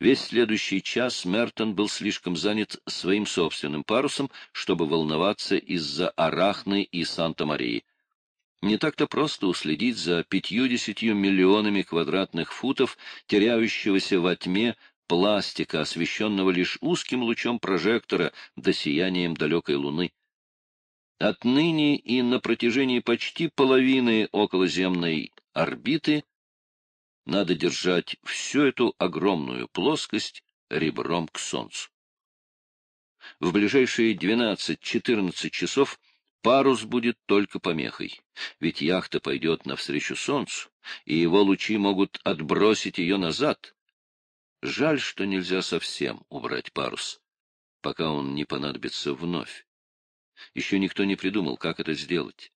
Весь следующий час Мертон был слишком занят своим собственным парусом, чтобы волноваться из-за Арахны и Санта-Марии. Не так-то просто уследить за пятьюдесятью миллионами квадратных футов, теряющегося во тьме пластика, освещенного лишь узким лучом прожектора до сиянием далекой луны. Отныне и на протяжении почти половины околоземной орбиты надо держать всю эту огромную плоскость ребром к Солнцу. В ближайшие 12-14 часов парус будет только помехой, ведь яхта пойдет навстречу Солнцу, и его лучи могут отбросить ее назад. Жаль, что нельзя совсем убрать парус, пока он не понадобится вновь. Еще никто не придумал, как это сделать.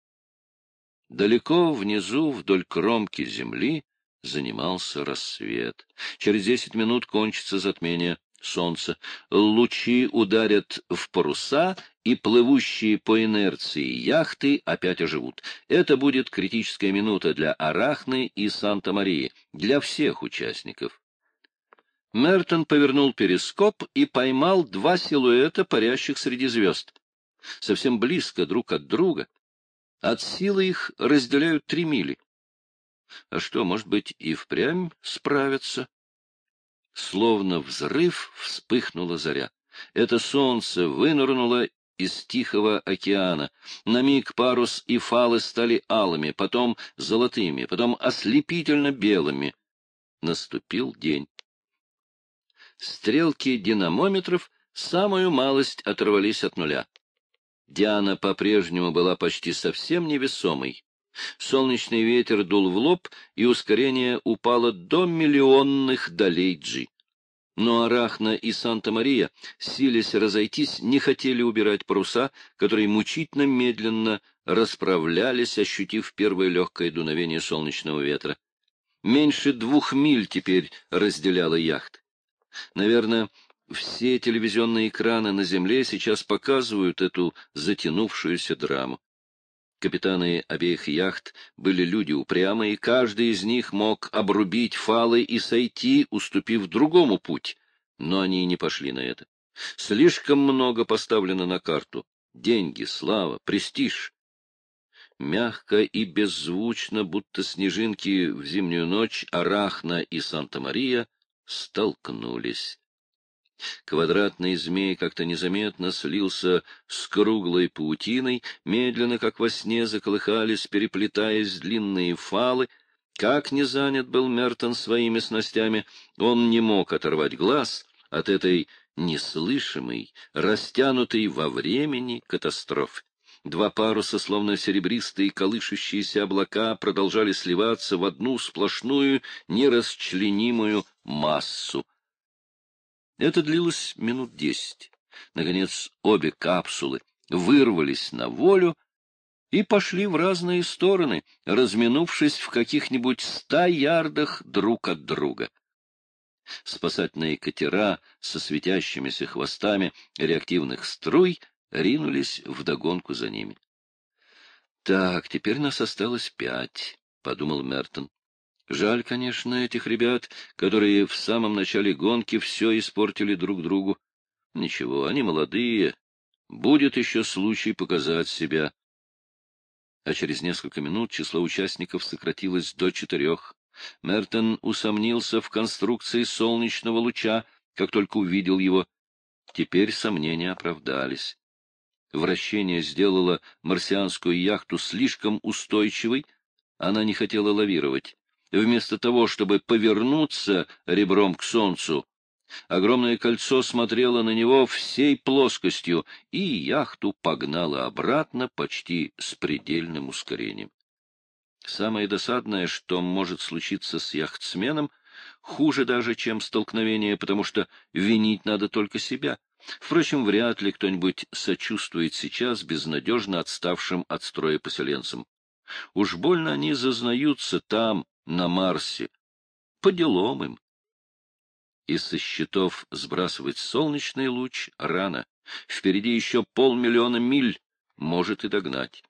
Далеко внизу, вдоль кромки земли, занимался рассвет. Через десять минут кончится затмение солнца. Лучи ударят в паруса, и плывущие по инерции яхты опять оживут. Это будет критическая минута для Арахны и Санта-Марии, для всех участников. Мертон повернул перископ и поймал два силуэта, парящих среди звезд. Совсем близко друг от друга. От силы их разделяют три мили. А что, может быть, и впрямь справятся? Словно взрыв вспыхнула заря. Это солнце вынырнуло из Тихого океана. На миг парус и фалы стали алыми, потом золотыми, потом ослепительно белыми. Наступил день. Стрелки динамометров самую малость оторвались от нуля. Диана по-прежнему была почти совсем невесомой. Солнечный ветер дул в лоб, и ускорение упало до миллионных долей G. Но Арахна и Санта-Мария, силясь разойтись, не хотели убирать паруса, которые мучительно медленно расправлялись, ощутив первое легкое дуновение солнечного ветра. Меньше двух миль теперь разделяла яхт. Наверное, все телевизионные экраны на Земле сейчас показывают эту затянувшуюся драму. Капитаны обеих яхт были люди упрямые, каждый из них мог обрубить фалы и сойти, уступив другому путь, но они не пошли на это. Слишком много поставлено на карту. Деньги, слава, престиж. Мягко и беззвучно, будто снежинки в зимнюю ночь, Арахна и Санта-Мария столкнулись. Квадратный змей как-то незаметно слился с круглой паутиной, медленно, как во сне, заколыхались, переплетаясь длинные фалы. Как не занят был Мертон своими снастями, он не мог оторвать глаз от этой неслышимой, растянутой во времени катастрофы. Два паруса, словно серебристые колышущиеся облака, продолжали сливаться в одну сплошную, нерасчленимую массу — это длилось минут десять. Наконец, обе капсулы вырвались на волю и пошли в разные стороны, разминувшись в каких-нибудь ста ярдах друг от друга. Спасательные катера со светящимися хвостами реактивных струй ринулись вдогонку за ними. — Так, теперь нас осталось пять, — подумал Мертон. Жаль, конечно, этих ребят, которые в самом начале гонки все испортили друг другу. Ничего, они молодые. Будет еще случай показать себя. А через несколько минут число участников сократилось до четырех. Мертон усомнился в конструкции солнечного луча, как только увидел его. Теперь сомнения оправдались. Вращение сделало марсианскую яхту слишком устойчивой, она не хотела лавировать. Вместо того, чтобы повернуться ребром к солнцу, огромное кольцо смотрело на него всей плоскостью, и яхту погнало обратно почти с предельным ускорением. Самое досадное, что может случиться с яхтсменом, хуже даже, чем столкновение, потому что винить надо только себя. Впрочем, вряд ли кто-нибудь сочувствует сейчас безнадежно отставшим от строя поселенцам. Уж больно они зазнаются там, на Марсе. По делам им. И со счетов сбрасывать солнечный луч рано. Впереди еще полмиллиона миль, может и догнать.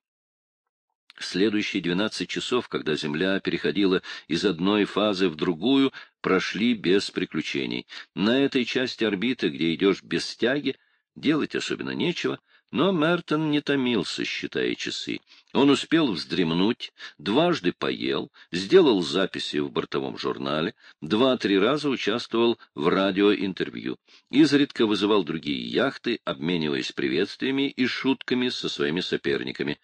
Следующие двенадцать часов, когда Земля переходила из одной фазы в другую, прошли без приключений. На этой части орбиты, где идешь без тяги, делать особенно нечего, но Мертон не томился, считая часы. Он успел вздремнуть, дважды поел, сделал записи в бортовом журнале, два-три раза участвовал в радиоинтервью, изредка вызывал другие яхты, обмениваясь приветствиями и шутками со своими соперниками.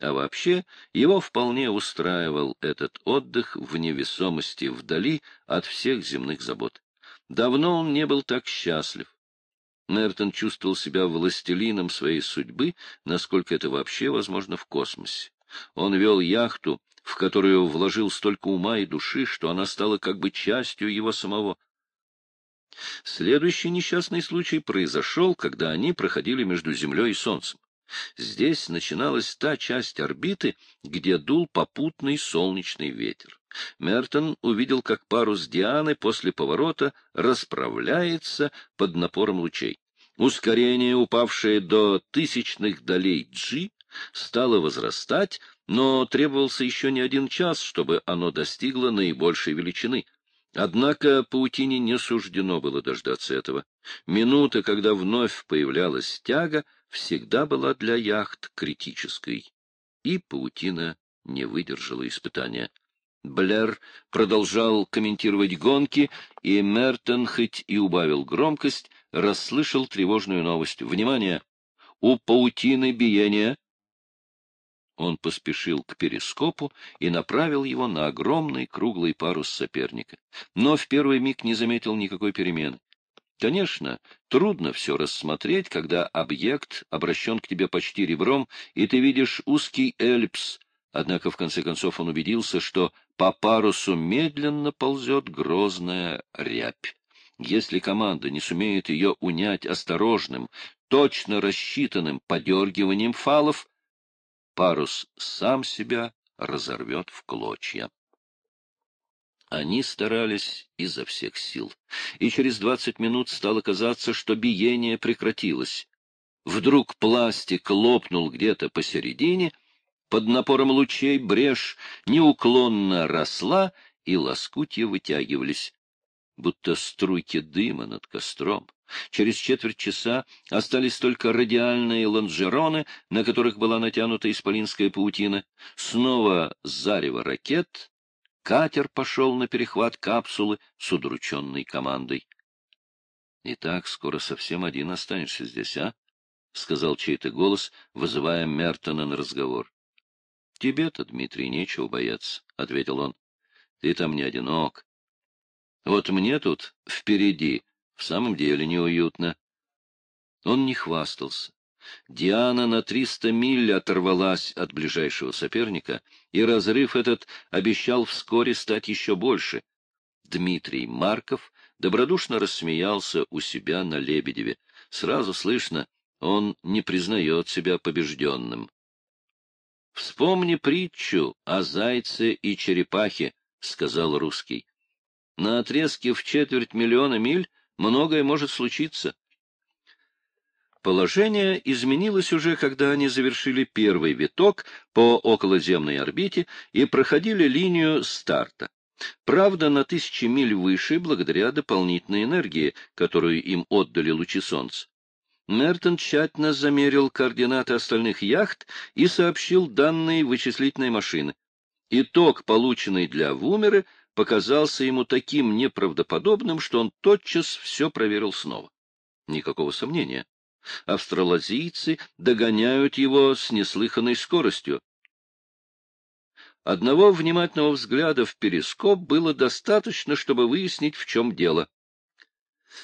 А вообще его вполне устраивал этот отдых в невесомости вдали от всех земных забот. Давно он не был так счастлив. Мертон чувствовал себя властелином своей судьбы, насколько это вообще возможно в космосе. Он вел яхту, в которую вложил столько ума и души, что она стала как бы частью его самого. Следующий несчастный случай произошел, когда они проходили между Землей и Солнцем. Здесь начиналась та часть орбиты, где дул попутный солнечный ветер. Мертон увидел, как парус Дианы после поворота расправляется под напором лучей. Ускорение, упавшее до тысячных долей G, стало возрастать, но требовался еще не один час, чтобы оно достигло наибольшей величины. Однако паутине не суждено было дождаться этого. Минута, когда вновь появлялась тяга, всегда была для яхт критической, и паутина не выдержала испытания. Блэр продолжал комментировать гонки, и Мертон, хоть и убавил громкость, расслышал тревожную новость. «Внимание! У паутины биения!» Он поспешил к перископу и направил его на огромный круглый парус соперника. Но в первый миг не заметил никакой перемены. Конечно, трудно все рассмотреть, когда объект обращен к тебе почти ребром, и ты видишь узкий эллипс, однако в конце концов он убедился, что по парусу медленно ползет грозная рябь. Если команда не сумеет ее унять осторожным, точно рассчитанным подергиванием фалов, парус сам себя разорвет в клочья. Они старались изо всех сил, и через двадцать минут стало казаться, что биение прекратилось. Вдруг пластик лопнул где-то посередине, под напором лучей брешь неуклонно росла, и лоскутья вытягивались, будто струйки дыма над костром. Через четверть часа остались только радиальные лонжероны, на которых была натянута исполинская паутина, снова зарево ракет, Катер пошел на перехват капсулы с удрученной командой. — Итак, скоро совсем один останешься здесь, а? — сказал чей-то голос, вызывая Мертона на разговор. — Тебе-то, Дмитрий, нечего бояться, — ответил он. — Ты там не одинок. Вот мне тут впереди в самом деле неуютно. Он не хвастался. Диана на триста миль оторвалась от ближайшего соперника, и разрыв этот обещал вскоре стать еще больше. Дмитрий Марков добродушно рассмеялся у себя на Лебедеве. Сразу слышно, он не признает себя побежденным. «Вспомни притчу о зайце и черепахе», — сказал русский. «На отрезке в четверть миллиона миль многое может случиться. Положение изменилось уже, когда они завершили первый виток по околоземной орбите и проходили линию старта. Правда, на тысячи миль выше, благодаря дополнительной энергии, которую им отдали лучи Солнца. Мертон тщательно замерил координаты остальных яхт и сообщил данные вычислительной машины. Итог, полученный для Вумеры, показался ему таким неправдоподобным, что он тотчас все проверил снова. Никакого сомнения австралазийцы догоняют его с неслыханной скоростью. Одного внимательного взгляда в перископ было достаточно, чтобы выяснить, в чем дело.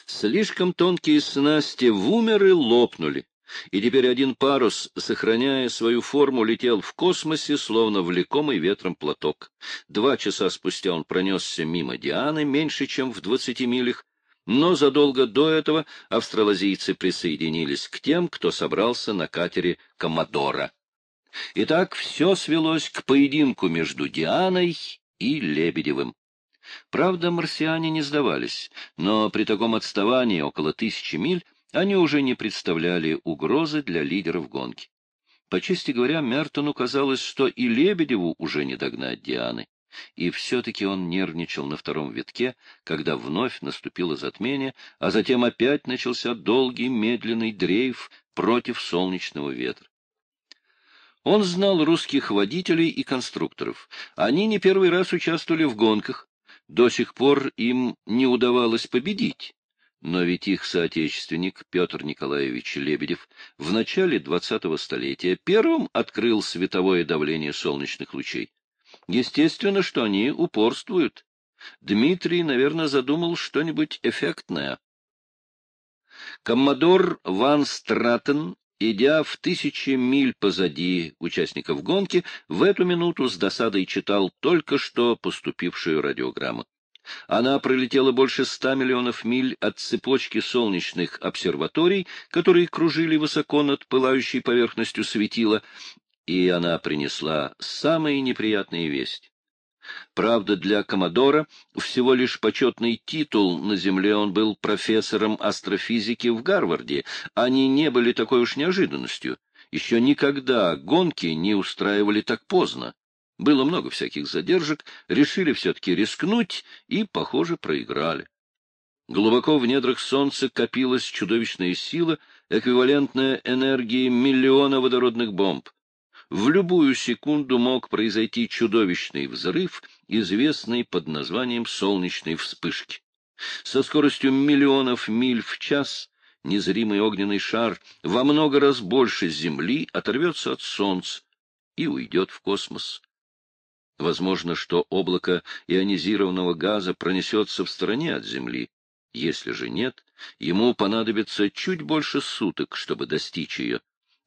Слишком тонкие снасти вумеры лопнули, и теперь один парус, сохраняя свою форму, летел в космосе, словно влекомый ветром платок. Два часа спустя он пронесся мимо Дианы, меньше, чем в двадцати милях, но задолго до этого австралазийцы присоединились к тем, кто собрался на катере «Коммодора». Итак, все свелось к поединку между Дианой и Лебедевым. Правда, марсиане не сдавались, но при таком отставании около тысячи миль они уже не представляли угрозы для лидеров гонки. По чести говоря, Мертону казалось, что и Лебедеву уже не догнать Дианы. И все-таки он нервничал на втором витке, когда вновь наступило затмение, а затем опять начался долгий медленный дрейф против солнечного ветра. Он знал русских водителей и конструкторов. Они не первый раз участвовали в гонках. До сих пор им не удавалось победить. Но ведь их соотечественник Петр Николаевич Лебедев в начале 20-го столетия первым открыл световое давление солнечных лучей. Естественно, что они упорствуют. Дмитрий, наверное, задумал что-нибудь эффектное. Коммодор Ван Стратен, идя в тысячи миль позади участников гонки, в эту минуту с досадой читал только что поступившую радиограмму. Она пролетела больше ста миллионов миль от цепочки солнечных обсерваторий, которые кружили высоко над пылающей поверхностью светила, и она принесла самые неприятные вести. Правда, для Комодора всего лишь почетный титул на Земле он был профессором астрофизики в Гарварде. Они не были такой уж неожиданностью. Еще никогда гонки не устраивали так поздно. Было много всяких задержек, решили все-таки рискнуть и, похоже, проиграли. Глубоко в недрах Солнца копилась чудовищная сила, эквивалентная энергии миллиона водородных бомб. В любую секунду мог произойти чудовищный взрыв, известный под названием солнечной вспышки. Со скоростью миллионов миль в час незримый огненный шар во много раз больше Земли оторвется от Солнца и уйдет в космос. Возможно, что облако ионизированного газа пронесется в стороне от Земли. Если же нет, ему понадобится чуть больше суток, чтобы достичь ее.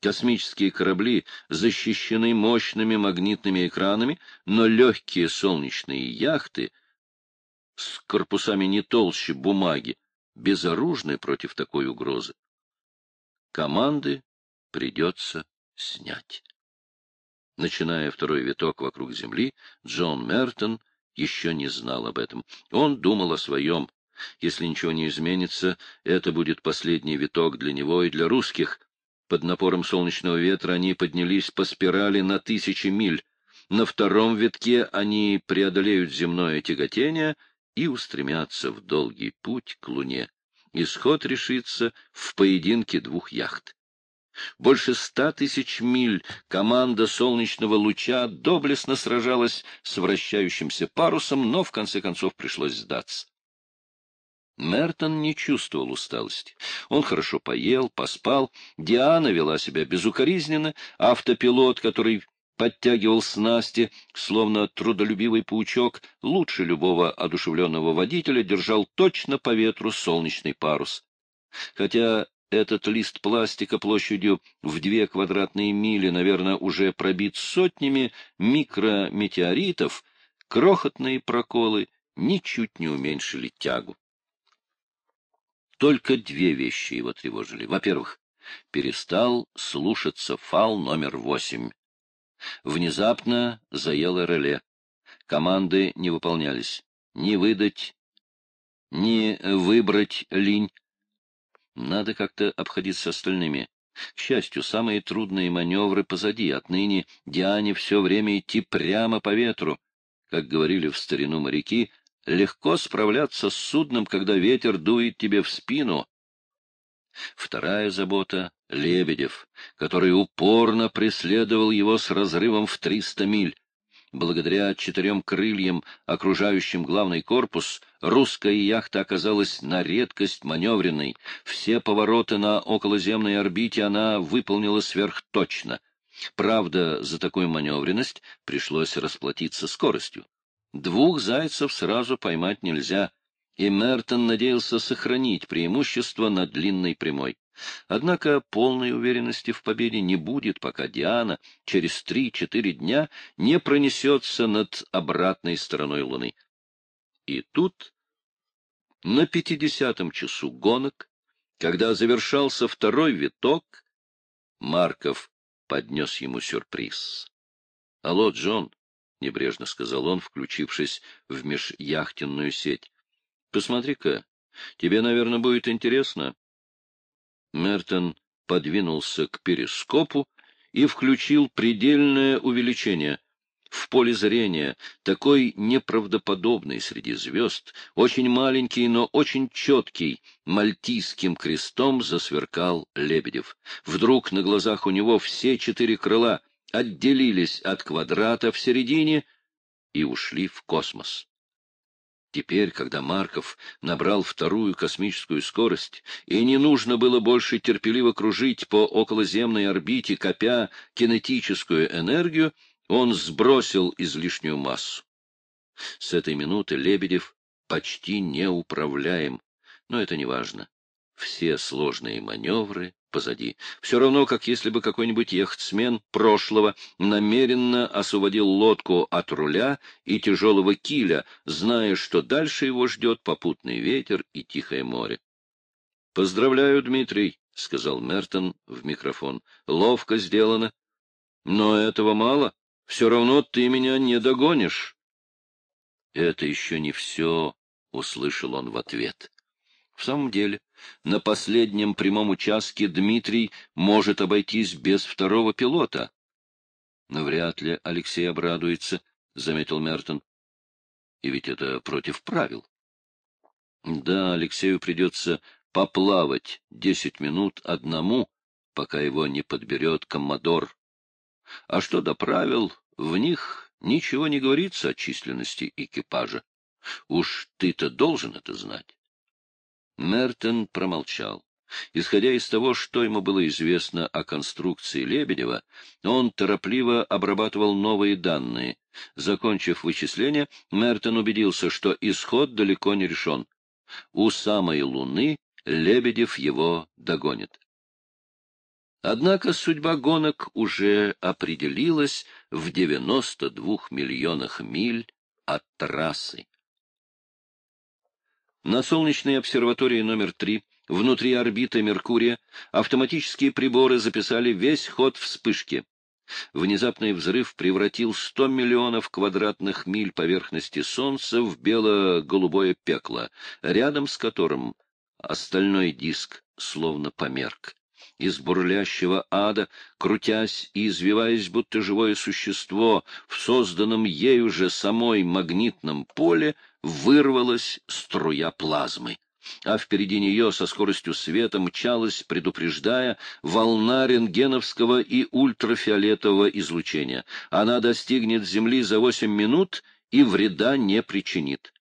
Космические корабли защищены мощными магнитными экранами, но легкие солнечные яхты с корпусами не толще бумаги безоружны против такой угрозы. Команды придется снять. Начиная второй виток вокруг Земли, Джон Мертон еще не знал об этом. Он думал о своем. Если ничего не изменится, это будет последний виток для него и для русских. Под напором солнечного ветра они поднялись по спирали на тысячи миль. На втором витке они преодолеют земное тяготение и устремятся в долгий путь к Луне. Исход решится в поединке двух яхт. Больше ста тысяч миль команда солнечного луча доблестно сражалась с вращающимся парусом, но в конце концов пришлось сдаться. Мертон не чувствовал усталости. Он хорошо поел, поспал, Диана вела себя безукоризненно, автопилот, который подтягивал снасти, словно трудолюбивый паучок, лучше любого одушевленного водителя держал точно по ветру солнечный парус. Хотя этот лист пластика площадью в две квадратные мили, наверное, уже пробит сотнями микрометеоритов, крохотные проколы ничуть не уменьшили тягу. Только две вещи его тревожили. Во-первых, перестал слушаться фал номер восемь. Внезапно заело реле. Команды не выполнялись. Ни выдать, ни выбрать линь. Надо как-то обходиться остальными. К счастью, самые трудные маневры позади. Отныне Диане все время идти прямо по ветру. Как говорили в старину моряки, легко справляться с судном, когда ветер дует тебе в спину. Вторая забота — Лебедев, который упорно преследовал его с разрывом в триста миль. Благодаря четырем крыльям, окружающим главный корпус, русская яхта оказалась на редкость маневренной. Все повороты на околоземной орбите она выполнила сверхточно. Правда, за такую маневренность пришлось расплатиться скоростью. Двух зайцев сразу поймать нельзя, и Мертон надеялся сохранить преимущество на длинной прямой. Однако полной уверенности в победе не будет, пока Диана через три-четыре дня не пронесется над обратной стороной Луны. И тут, на пятидесятом часу гонок, когда завершался второй виток, Марков поднес ему сюрприз. — Алло, Джон, — небрежно сказал он, включившись в межяхтенную сеть. — Посмотри-ка, тебе, наверное, будет интересно. Мертон подвинулся к перископу и включил предельное увеличение. в поле зрения, такой неправдоподобный среди звезд, очень маленький, но очень четкий, мальтийским крестом засверкал Лебедев. Вдруг на глазах у него все четыре крыла отделились от квадрата в середине и ушли в космос. Теперь, когда Марков набрал вторую космическую скорость, и не нужно было больше терпеливо кружить по околоземной орбите, копя кинетическую энергию, он сбросил излишнюю массу. С этой минуты Лебедев почти неуправляем, но это не важно. Все сложные маневры позади. Все равно, как если бы какой-нибудь яхтсмен прошлого намеренно освободил лодку от руля и тяжелого киля, зная, что дальше его ждет попутный ветер и тихое море. — Поздравляю, Дмитрий, — сказал Мертон в микрофон. — Ловко сделано. Но этого мало. Все равно ты меня не догонишь. — Это еще не все, — услышал он в ответ. В самом деле, на последнем прямом участке Дмитрий может обойтись без второго пилота. — Но вряд ли Алексей обрадуется, — заметил Мертон. — И ведь это против правил. Да, Алексею придется поплавать десять минут одному, пока его не подберет коммодор. А что до правил, в них ничего не говорится о численности экипажа. Уж ты-то должен это знать. Мертон промолчал. Исходя из того, что ему было известно о конструкции Лебедева, он торопливо обрабатывал новые данные. Закончив вычисление, Мертон убедился, что исход далеко не решен. У самой Луны Лебедев его догонит. Однако судьба гонок уже определилась в 92 миллионах миль от трассы. На солнечной обсерватории номер 3, внутри орбиты Меркурия, автоматические приборы записали весь ход вспышки. Внезапный взрыв превратил 100 миллионов квадратных миль поверхности Солнца в бело-голубое пекло, рядом с которым остальной диск словно померк из бурлящего ада, крутясь и извиваясь, будто живое существо, в созданном ею же самой магнитном поле, вырвалась струя плазмы. А впереди нее со скоростью света мчалась, предупреждая, волна рентгеновского и ультрафиолетового излучения. Она достигнет Земли за восемь минут и вреда не причинит.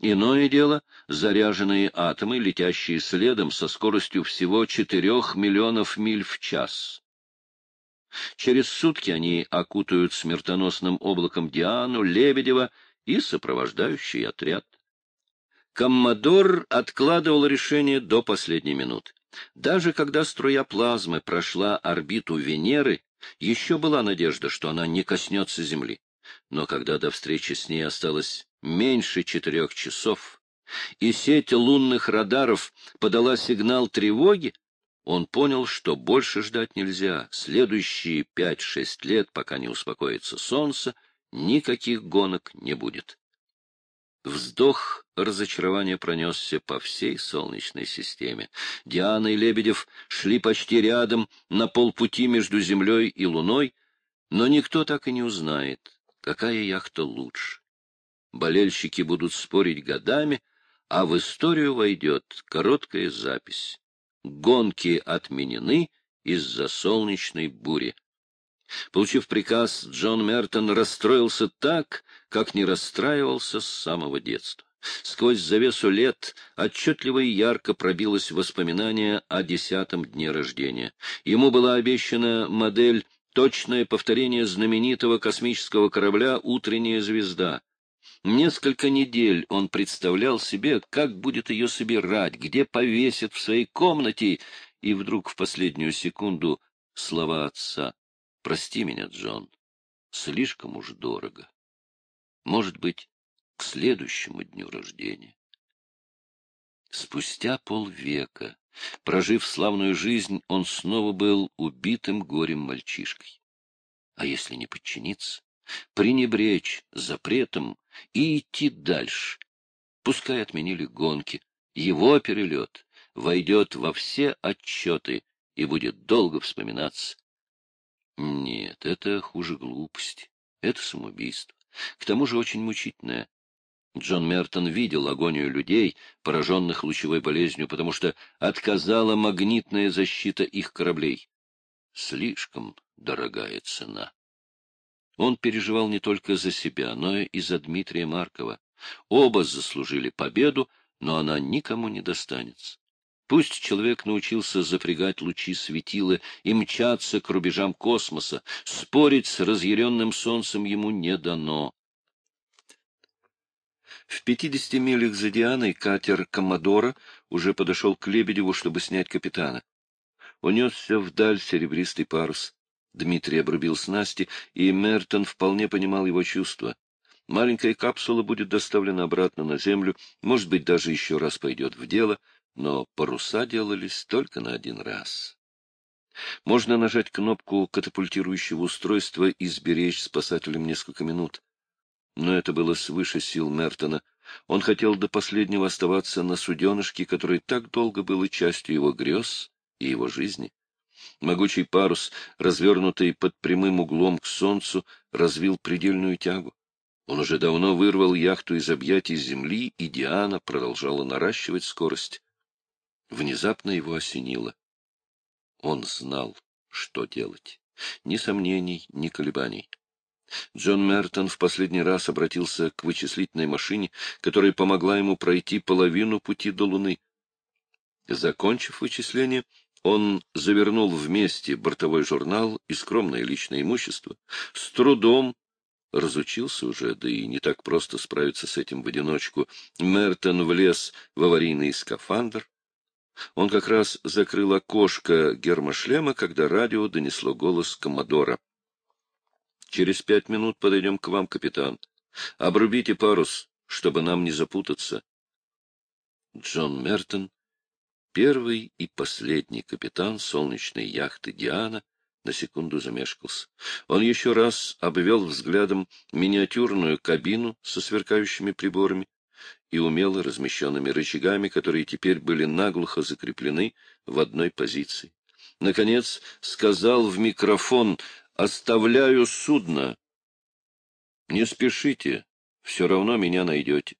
Иное дело — заряженные атомы, летящие следом со скоростью всего четырех миллионов миль в час. Через сутки они окутают смертоносным облаком Диану, Лебедева и сопровождающий отряд. Коммодор откладывал решение до последней минуты. Даже когда струя плазмы прошла орбиту Венеры, еще была надежда, что она не коснется Земли. Но когда до встречи с ней осталось меньше четырех часов, и сеть лунных радаров подала сигнал тревоги, он понял, что больше ждать нельзя. Следующие пять-шесть лет, пока не успокоится солнце, никаких гонок не будет. Вздох разочарования пронесся по всей Солнечной системе. Диана и Лебедев шли почти рядом, на полпути между Землей и Луной, но никто так и не узнает, какая яхта лучше. Болельщики будут спорить годами, а в историю войдет короткая запись. Гонки отменены из-за солнечной бури. Получив приказ, Джон Мертон расстроился так, как не расстраивался с самого детства. Сквозь завесу лет отчетливо и ярко пробилось воспоминание о десятом дне рождения. Ему была обещана модель точное повторение знаменитого космического корабля «Утренняя звезда». Несколько недель он представлял себе, как будет ее собирать, где повесит в своей комнате, и вдруг в последнюю секунду слова отца «Прости меня, Джон, слишком уж дорого. Может быть, к следующему дню рождения». Спустя полвека Прожив славную жизнь, он снова был убитым горем мальчишкой. А если не подчиниться, пренебречь запретом и идти дальше? Пускай отменили гонки, его перелет войдет во все отчеты и будет долго вспоминаться. Нет, это хуже глупости. Это самоубийство. К тому же очень мучительное. Джон Мертон видел агонию людей, пораженных лучевой болезнью, потому что отказала магнитная защита их кораблей. Слишком дорогая цена. Он переживал не только за себя, но и за Дмитрия Маркова. Оба заслужили победу, но она никому не достанется. Пусть человек научился запрягать лучи светила и мчаться к рубежам космоса, спорить с разъяренным солнцем ему не дано. В пятидесяти милях за Дианой катер «Коммодора» уже подошел к Лебедеву, чтобы снять капитана. Унесся вдаль серебристый парус. Дмитрий обрубил снасти, и Мертон вполне понимал его чувства. Маленькая капсула будет доставлена обратно на Землю, может быть, даже еще раз пойдет в дело, но паруса делались только на один раз. Можно нажать кнопку катапультирующего устройства и сберечь спасателям несколько минут. Но это было свыше сил Мертона. Он хотел до последнего оставаться на суденышке, который так долго был частью его грез и его жизни. Могучий парус, развернутый под прямым углом к солнцу, развил предельную тягу. Он уже давно вырвал яхту из объятий земли, и Диана продолжала наращивать скорость. Внезапно его осенило. Он знал, что делать. Ни сомнений, ни колебаний. Джон Мертон в последний раз обратился к вычислительной машине, которая помогла ему пройти половину пути до Луны. Закончив вычисление, он завернул вместе бортовой журнал и скромное личное имущество, с трудом разучился уже, да и не так просто справиться с этим в одиночку. Мертон влез в аварийный скафандр. Он как раз закрыл окошко гермошлема, когда радио донесло голос Коммодора. Через пять минут подойдем к вам, капитан. Обрубите парус, чтобы нам не запутаться. Джон Мертон, первый и последний капитан солнечной яхты «Диана», на секунду замешкался. Он еще раз обвел взглядом миниатюрную кабину со сверкающими приборами и умело размещенными рычагами, которые теперь были наглухо закреплены в одной позиции. Наконец сказал в микрофон Оставляю судно. Не спешите, все равно меня найдете.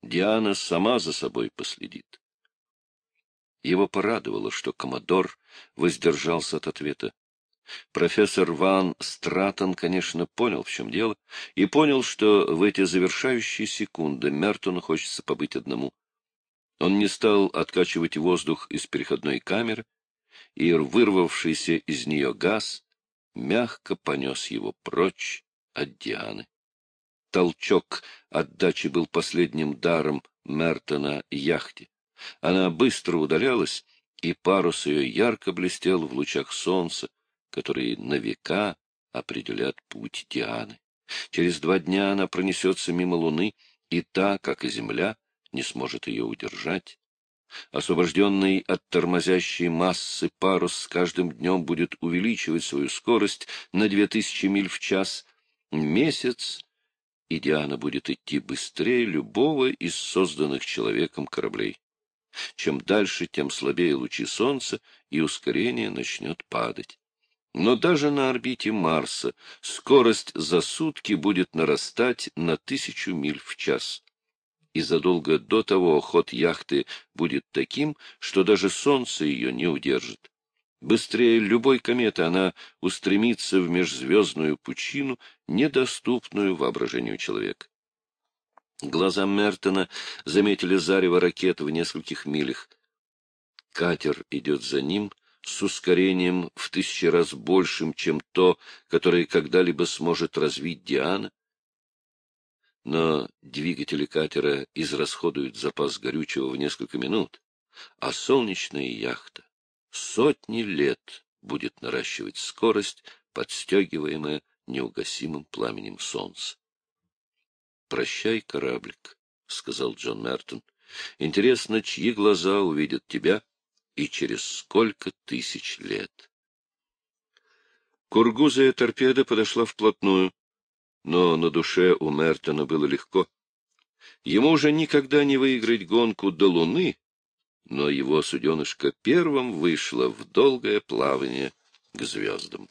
Диана сама за собой последит. Его порадовало, что коммодор воздержался от ответа. Профессор Ван Стратон, конечно, понял, в чем дело, и понял, что в эти завершающие секунды Мертону хочется побыть одному. Он не стал откачивать воздух из переходной камеры, и вырвавшийся из нее газ мягко понес его прочь от Дианы. Толчок отдачи был последним даром Мертона яхте. Она быстро удалялась, и парус ее ярко блестел в лучах солнца, которые на века определят путь Дианы. Через два дня она пронесется мимо Луны, и та, как и Земля, не сможет ее удержать. Освобожденный от тормозящей массы парус с каждым днем будет увеличивать свою скорость на две тысячи миль в час. Месяц, и Диана будет идти быстрее любого из созданных человеком кораблей. Чем дальше, тем слабее лучи солнца, и ускорение начнет падать. Но даже на орбите Марса скорость за сутки будет нарастать на тысячу миль в час и задолго до того ход яхты будет таким, что даже солнце ее не удержит. Быстрее любой кометы она устремится в межзвездную пучину, недоступную воображению человека. Глаза Мертона заметили зарево ракеты в нескольких милях. Катер идет за ним с ускорением в тысячи раз большим, чем то, которое когда-либо сможет развить Диана, но двигатели катера израсходуют запас горючего в несколько минут, а солнечная яхта сотни лет будет наращивать скорость, подстегиваемая неугасимым пламенем солнца. «Прощай, кораблик», — сказал Джон Мертон. «Интересно, чьи глаза увидят тебя и через сколько тысяч лет?» Кургузая торпеда подошла вплотную но на душе у Мертона было легко. Ему уже никогда не выиграть гонку до Луны, но его суденышко первым вышло в долгое плавание к звездам.